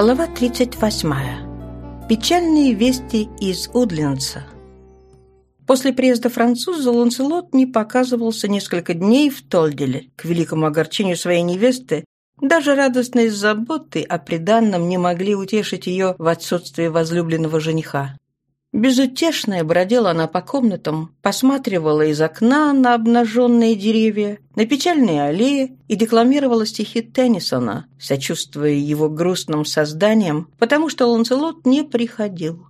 Глава 38. Печальные вести из Удлинца. После приезда француза Ланселот не показывался несколько дней в Тольделе. К великому огорчению своей невесты, даже радостные заботы о приданном не могли утешить ее в отсутствии возлюбленного жениха. Безутешная бродила она по комнатам, посматривала из окна на обнаженные деревья, на печальные аллеи и декламировала стихи Теннисона, сочувствуя его грустным созданиям, потому что Ланселот не приходил.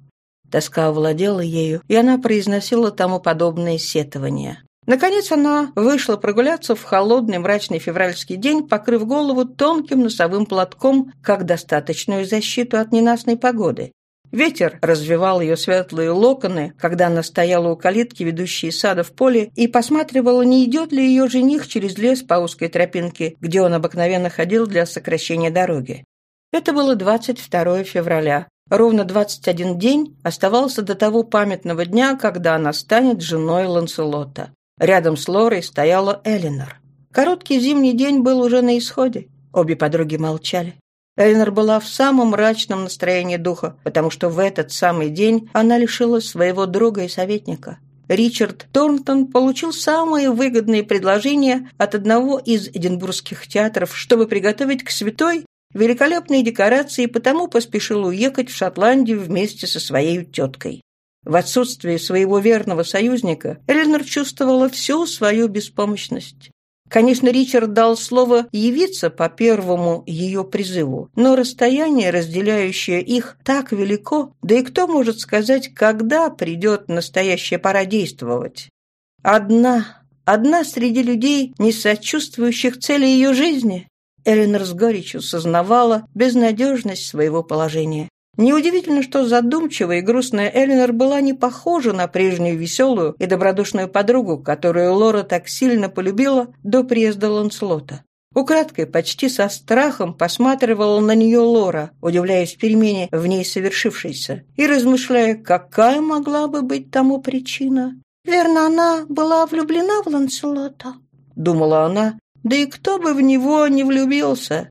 Тоска овладела ею, и она произносила тому подобные сетования. Наконец она вышла прогуляться в холодный мрачный февральский день, покрыв голову тонким носовым платком, как достаточную защиту от ненастной погоды. Ветер развивал ее светлые локоны, когда она стояла у калитки, ведущей сада в поле, и посматривала, не идет ли ее жених через лес по узкой тропинке, где он обыкновенно ходил для сокращения дороги. Это было 22 февраля. Ровно 21 день оставался до того памятного дня, когда она станет женой Ланселота. Рядом с Лорой стояла Элинор. Короткий зимний день был уже на исходе. Обе подруги молчали. Эльнер была в самом мрачном настроении духа, потому что в этот самый день она лишилась своего друга и советника. Ричард Торнтон получил самые выгодные предложения от одного из эдинбургских театров, чтобы приготовить к святой великолепные декорации, и потому поспешил уехать в Шотландию вместе со своей теткой. В отсутствие своего верного союзника Эленор чувствовала всю свою беспомощность. Конечно, Ричард дал слово явиться по первому ее призыву, но расстояние, разделяющее их, так велико, да и кто может сказать, когда придет настоящая пора действовать? Одна, одна среди людей, не сочувствующих цели ее жизни. Эленор с горечью сознавала безнадежность своего положения. Неудивительно, что задумчивая и грустная Эленор была не похожа на прежнюю веселую и добродушную подругу, которую Лора так сильно полюбила до приезда Ланслота. Украдкой, почти со страхом, посматривала на нее Лора, удивляясь перемене в ней совершившейся, и размышляя, какая могла бы быть тому причина. «Верно, она была влюблена в Ланселота», — думала она, «да и кто бы в него не влюбился,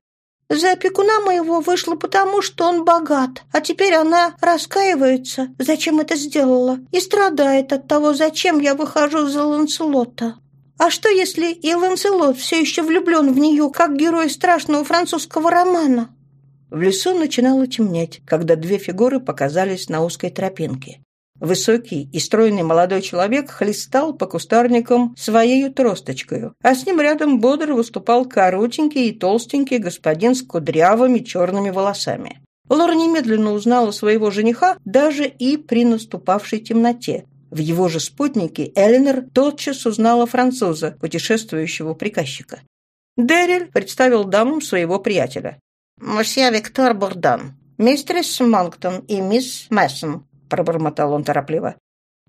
за опекуна моего вышло потому, что он богат, а теперь она раскаивается, зачем это сделала, и страдает от того, зачем я выхожу за Ланселота. А что, если и Ланселот все еще влюблен в нее, как герой страшного французского романа?» В лесу начинало темнеть, когда две фигуры показались на узкой тропинке. Высокий и стройный молодой человек хлестал по кустарникам своей тросточкой, а с ним рядом бодро выступал коротенький и толстенький господин с кудрявыми черными волосами. Лора немедленно узнала своего жениха даже и при наступавшей темноте. В его же спутнике Элинор тотчас узнала француза, путешествующего приказчика. Деррель представил дамам своего приятеля. «Мосье Виктор Бурдан, мистерис Монктон и мисс Мессон, — пробормотал он торопливо.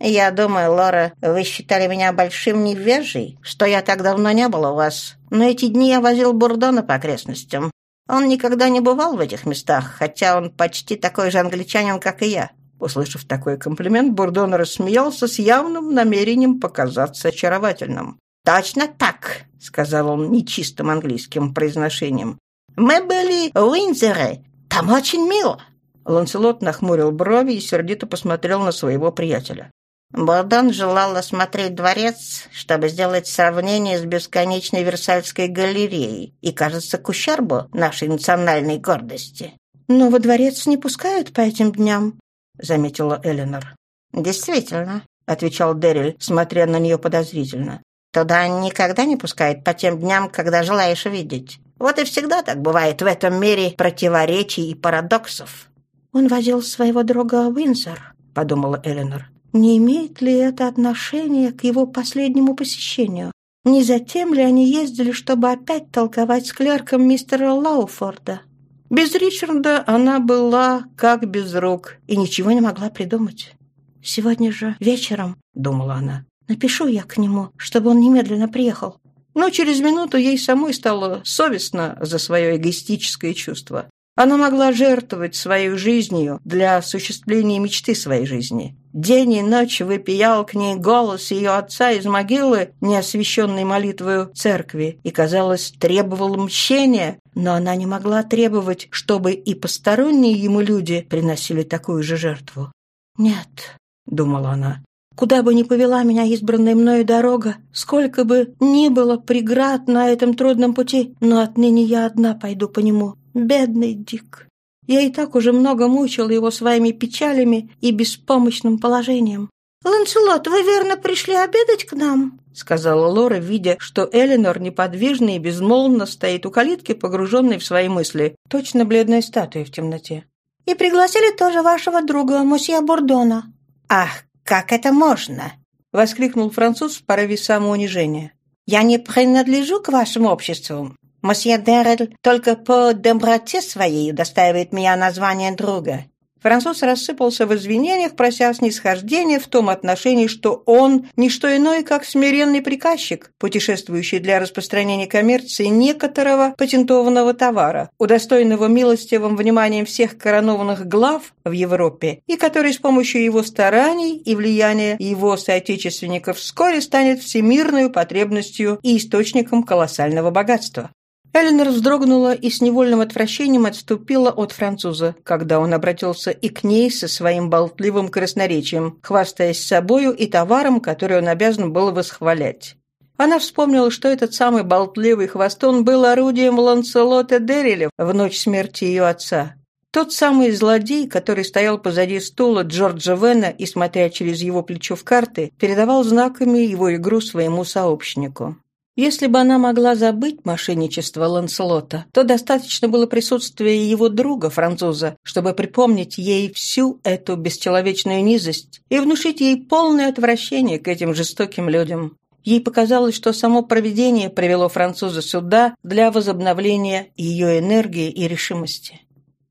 «Я думаю, Лора, вы считали меня большим невежей, что я так давно не был у вас. Но эти дни я возил Бурдона по окрестностям. Он никогда не бывал в этих местах, хотя он почти такой же англичанин, как и я». Услышав такой комплимент, Бурдон рассмеялся с явным намерением показаться очаровательным. «Точно так», — сказал он нечистым английским произношением. «Мы были в Уинзере. Там очень мило. Ланселот нахмурил брови и сердито посмотрел на своего приятеля. Бордон желал осмотреть дворец, чтобы сделать сравнение с бесконечной Версальской галереей и, кажется, к ущербу нашей национальной гордости. «Но во дворец не пускают по этим дням», — заметила Эленор. «Действительно», — отвечал Дерриль, смотря на нее подозрительно. «Туда никогда не пускают по тем дням, когда желаешь видеть. Вот и всегда так бывает в этом мире противоречий и парадоксов». «Он возил своего друга в Уинсор», — подумала Эленор. «Не имеет ли это отношение к его последнему посещению? Не затем ли они ездили, чтобы опять толковать с клерком мистера Лауфорда?» Без Ричарда она была как без рук и ничего не могла придумать. «Сегодня же вечером», — думала она, — «напишу я к нему, чтобы он немедленно приехал». Но через минуту ей самой стало совестно за свое эгоистическое чувство. Она могла жертвовать своей жизнью для осуществления мечты своей жизни. День и ночь выпиял к ней голос ее отца из могилы, неосвященной молитвою церкви, и, казалось, требовал мщения, но она не могла требовать, чтобы и посторонние ему люди приносили такую же жертву. «Нет», — думала она, — «куда бы ни повела меня избранная мною дорога, сколько бы ни было преград на этом трудном пути, но отныне я одна пойду по нему. Бедный Дик». Я и так уже много мучила его своими печалями и беспомощным положением. «Ланселот, вы верно пришли обедать к нам?» — сказала Лора, видя, что Эленор неподвижно и безмолвно стоит у калитки, погруженной в свои мысли, точно бледная статуя в темноте. «И пригласили тоже вашего друга, мосье Бурдона». «Ах, как это можно?» — воскликнул француз в порыве самоунижения. «Я не принадлежу к вашему обществу. Мосье Деррель только по доброте своей удостаивает меня названия друга. Француз рассыпался в извинениях, прося снисхождения в том отношении, что он – не что иное, как смиренный приказчик, путешествующий для распространения коммерции некоторого патентованного товара, удостоенного милостивым вниманием всех коронованных глав в Европе, и который с помощью его стараний и влияния его соотечественников вскоре станет всемирной потребностью и источником колоссального богатства. Эленор вздрогнула и с невольным отвращением отступила от француза, когда он обратился и к ней со своим болтливым красноречием, хвастаясь собою и товаром, который он обязан был восхвалять. Она вспомнила, что этот самый болтливый хвостон был орудием Ланселота Дерриля в ночь смерти ее отца. Тот самый злодей, который стоял позади стула Джорджа Вена и, смотря через его плечо в карты, передавал знаками его игру своему сообщнику. Если бы она могла забыть мошенничество Ланселота, то достаточно было присутствия его друга, француза, чтобы припомнить ей всю эту бесчеловечную низость и внушить ей полное отвращение к этим жестоким людям. Ей показалось, что само провидение привело француза сюда для возобновления ее энергии и решимости.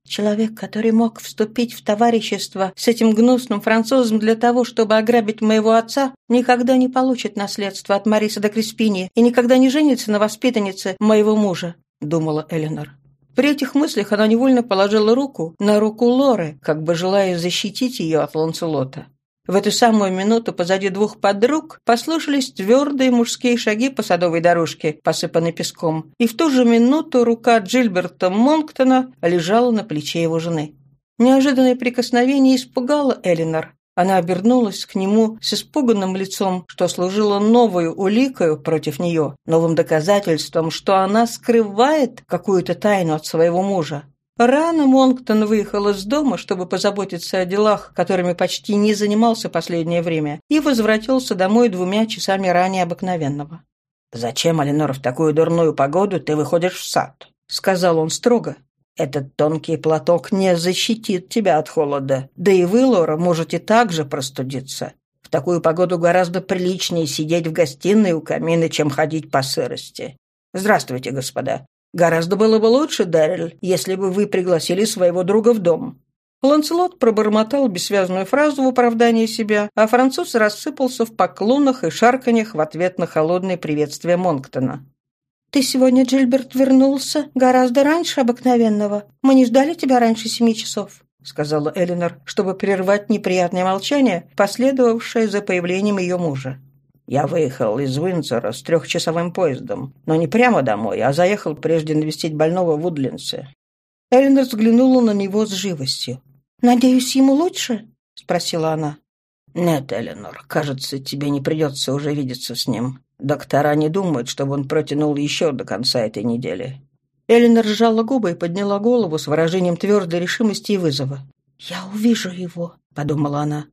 Человек, который мог вступить в товарищество с этим гнусным французом для того, чтобы ограбить моего отца, никогда не получит наследство от Мариса до Креспини и никогда не женится на воспитаннице моего мужа», — думала Эленор. При этих мыслях она невольно положила руку на руку Лоры, как бы желая защитить ее от Ланселота. В эту самую минуту позади двух подруг послышались твердые мужские шаги по садовой дорожке, посыпанной песком, и в ту же минуту рука Джильберта Монктона лежала на плече его жены. Неожиданное прикосновение испугало Элинор. Она обернулась к нему с испуганным лицом, что служило новую уликою против нее, новым доказательством, что она скрывает какую-то тайну от своего мужа. Рано Монктон выехал из дома, чтобы позаботиться о делах, которыми почти не занимался последнее время, и возвратился домой двумя часами ранее обыкновенного. «Зачем, Аленор, в такую дурную погоду ты выходишь в сад?» — сказал он строго. «Этот тонкий платок не защитит тебя от холода, да и вы, Лора, можете также простудиться. В такую погоду гораздо приличнее сидеть в гостиной у камина, чем ходить по сырости. Здравствуйте, господа. Гораздо было бы лучше, Даррель, если бы вы пригласили своего друга в дом». Ланселот пробормотал бессвязную фразу в оправдании себя, а француз рассыпался в поклонах и шарканьях в ответ на холодное приветствие Монктона. «Ты сегодня, Джильберт, вернулся гораздо раньше обыкновенного. Мы не ждали тебя раньше семи часов», — сказала Элинор, чтобы прервать неприятное молчание, последовавшее за появлением ее мужа. Я выехал из Уинсора с трехчасовым поездом, но не прямо домой, а заехал прежде навестить больного в Удлинсе. Эллен взглянула на него с живостью. «Надеюсь, ему лучше?» — спросила она. «Нет, Эленор, кажется, тебе не придется уже видеться с ним. Доктора не думают, чтобы он протянул еще до конца этой недели». Эленор сжала губы и подняла голову с выражением твердой решимости и вызова. «Я увижу его», — подумала она.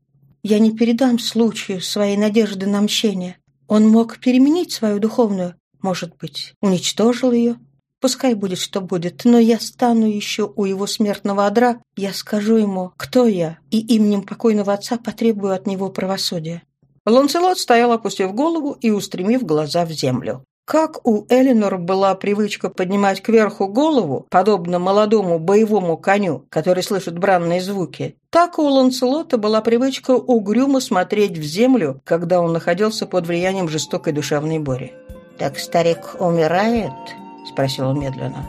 Я не передам случаю своей надежды на мщение. Он мог переменить свою духовную, может быть, уничтожил ее. Пускай будет, что будет, но я стану еще у его смертного одра, я скажу ему, кто я, и именем покойного отца потребую от него правосудия». Ланселот стоял, опустив голову и устремив глаза в землю. Как у Эленор была привычка поднимать кверху голову, подобно молодому боевому коню, который слышит бранные звуки, так у Ланселота была привычка угрюмо смотреть в землю, когда он находился под влиянием жестокой душевной бури. «Так старик умирает?» — спросил он медленно.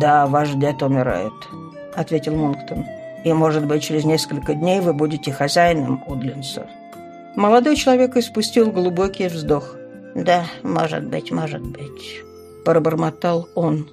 «Да, ваш дед умирает», — ответил Монктон. И, может быть, через несколько дней вы будете хозяином Удлинса». Молодой человек испустил глубокий вздох. «Да, может быть, может быть», – пробормотал он.